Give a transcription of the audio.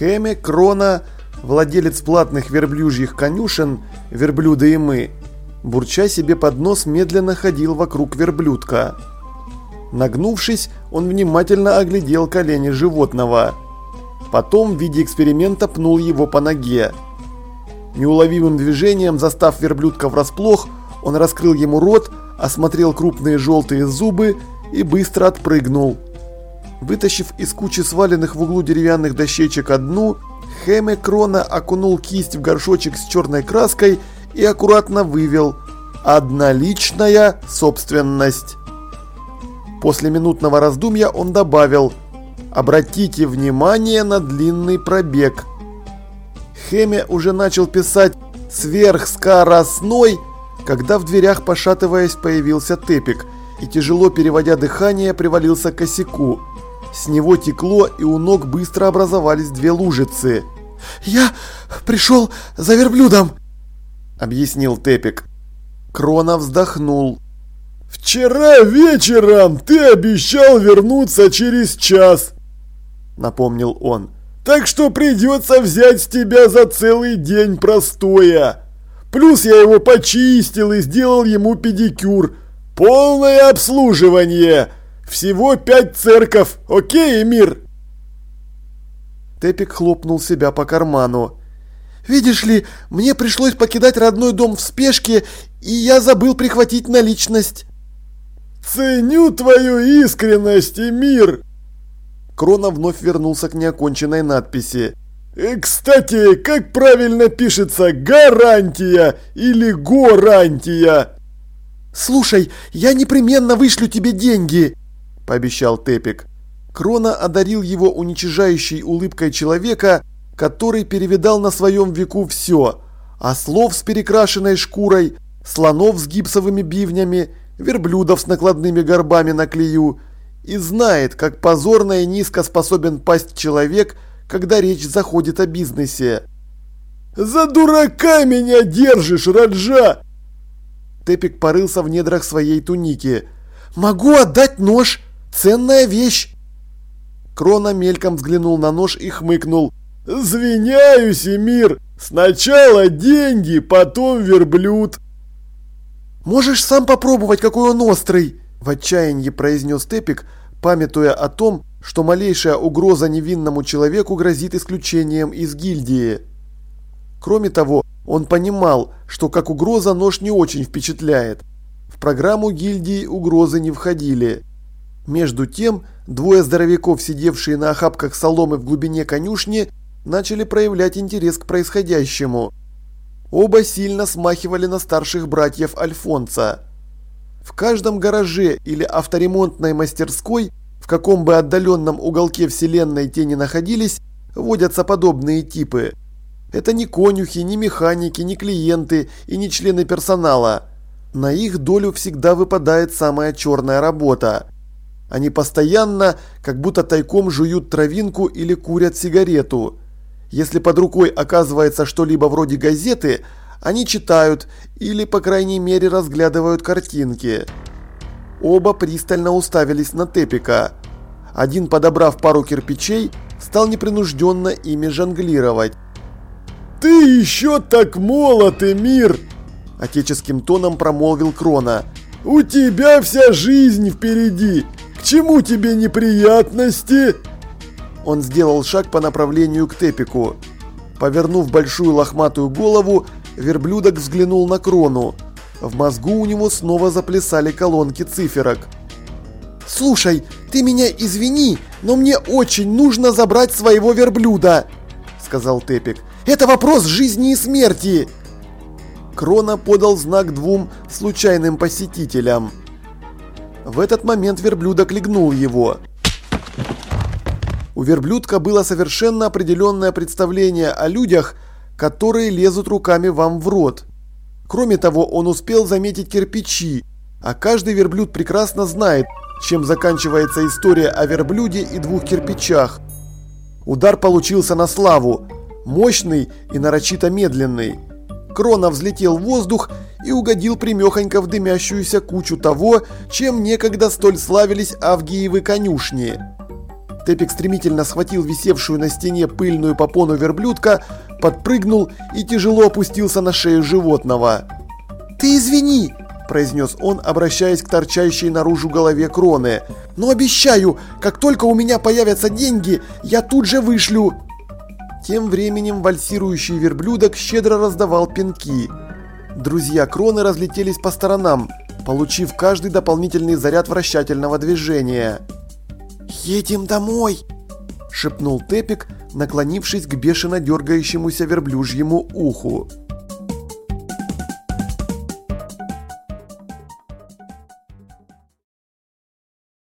Хеме Крона, владелец платных верблюжьих конюшен, верблюда и мы, бурча себе под нос, медленно ходил вокруг верблюдка. Нагнувшись, он внимательно оглядел колени животного. Потом в виде эксперимента пнул его по ноге. Неуловимым движением, застав верблюдка врасплох, он раскрыл ему рот, осмотрел крупные желтые зубы и быстро отпрыгнул. Вытащив из кучи сваленных в углу деревянных дощечек одну, Хэме Крона окунул кисть в горшочек с черной краской и аккуратно вывел «Одноличная собственность». После минутного раздумья он добавил «Обратите внимание на длинный пробег». Хеме уже начал писать «сверхскоростной», когда в дверях, пошатываясь, появился Тепик и, тяжело переводя дыхание, привалился к косяку. С него текло, и у ног быстро образовались две лужицы. «Я пришел за верблюдом», — объяснил Тепик. Крона вздохнул. «Вчера вечером ты обещал вернуться через час», — напомнил он. «Так что придется взять с тебя за целый день простоя. Плюс я его почистил и сделал ему педикюр. Полное обслуживание. Всего пять церков. Окей, Эмир?» Тепик хлопнул себя по карману. «Видишь ли, мне пришлось покидать родной дом в спешке, и я забыл прихватить наличность». «Ценю твою искренность, Эмир!» Крона вновь вернулся к неоконченной надписи. Э, «Кстати, как правильно пишется, гарантия или гарантия?» «Слушай, я непременно вышлю тебе деньги!» – пообещал Тепик. Крона одарил его уничижающей улыбкой человека, который перевидал на своем веку все – ослов с перекрашенной шкурой, слонов с гипсовыми бивнями, верблюдов с накладными горбами на клею, и знает, как позорно и низко способен пасть человек, когда речь заходит о бизнесе. «За дурака меня держишь, Раджа!» Тепик порылся в недрах своей туники. «Могу отдать нож! Ценная вещь!» Крона мельком взглянул на нож и хмыкнул. «Звиняюсь, Эмир! Сначала деньги, потом верблюд!» «Можешь сам попробовать, какой он острый!» В отчаянии произнес Тепик, памятуя о том, что малейшая угроза невинному человеку грозит исключением из гильдии. Кроме того, он понимал, что как угроза нож не очень впечатляет. В программу гильдии угрозы не входили. Между тем, двое здоровяков, сидевшие на охапках соломы в глубине конюшни, начали проявлять интерес к происходящему. Оба сильно смахивали на старших братьев Альфонса. В каждом гараже или авторемонтной мастерской, в каком бы отдаленном уголке вселенной те не находились, водятся подобные типы. Это не конюхи, не механики, не клиенты и не члены персонала. На их долю всегда выпадает самая черная работа. Они постоянно, как будто тайком жуют травинку или курят сигарету. Если под рукой оказывается что-либо вроде газеты, они читают или, по крайней мере, разглядывают картинки. Оба пристально уставились на Тепика. Один, подобрав пару кирпичей, стал непринужденно ими жонглировать. «Ты еще так молод, Эмир!» Отеческим тоном промолвил Крона. «У тебя вся жизнь впереди! К чему тебе неприятности?» Он сделал шаг по направлению к Тепику. Повернув большую лохматую голову, верблюдок взглянул на Крону. В мозгу у него снова заплясали колонки циферок. «Слушай, ты меня извини, но мне очень нужно забрать своего верблюда», — сказал Тепик. «Это вопрос жизни и смерти!» Крона подал знак двум случайным посетителям. В этот момент верблюдок легнул его. У верблюдка было совершенно определенное представление о людях, которые лезут руками вам в рот. Кроме того, он успел заметить кирпичи, а каждый верблюд прекрасно знает, чем заканчивается история о верблюде и двух кирпичах. Удар получился на славу, мощный и нарочито медленный. Крона взлетел в воздух и угодил примехонько в дымящуюся кучу того, чем некогда столь славились Авгиевы конюшни. Тепик стремительно схватил висевшую на стене пыльную попону верблюдка, подпрыгнул и тяжело опустился на шею животного. «Ты извини!» – произнес он, обращаясь к торчащей наружу голове кроны. «Но обещаю, как только у меня появятся деньги, я тут же вышлю!» Тем временем вальсирующий верблюдок щедро раздавал пинки. Друзья кроны разлетелись по сторонам, получив каждый дополнительный заряд вращательного движения. «Едем домой!» – шепнул Тепик, наклонившись к бешено дергающемуся верблюжьему уху.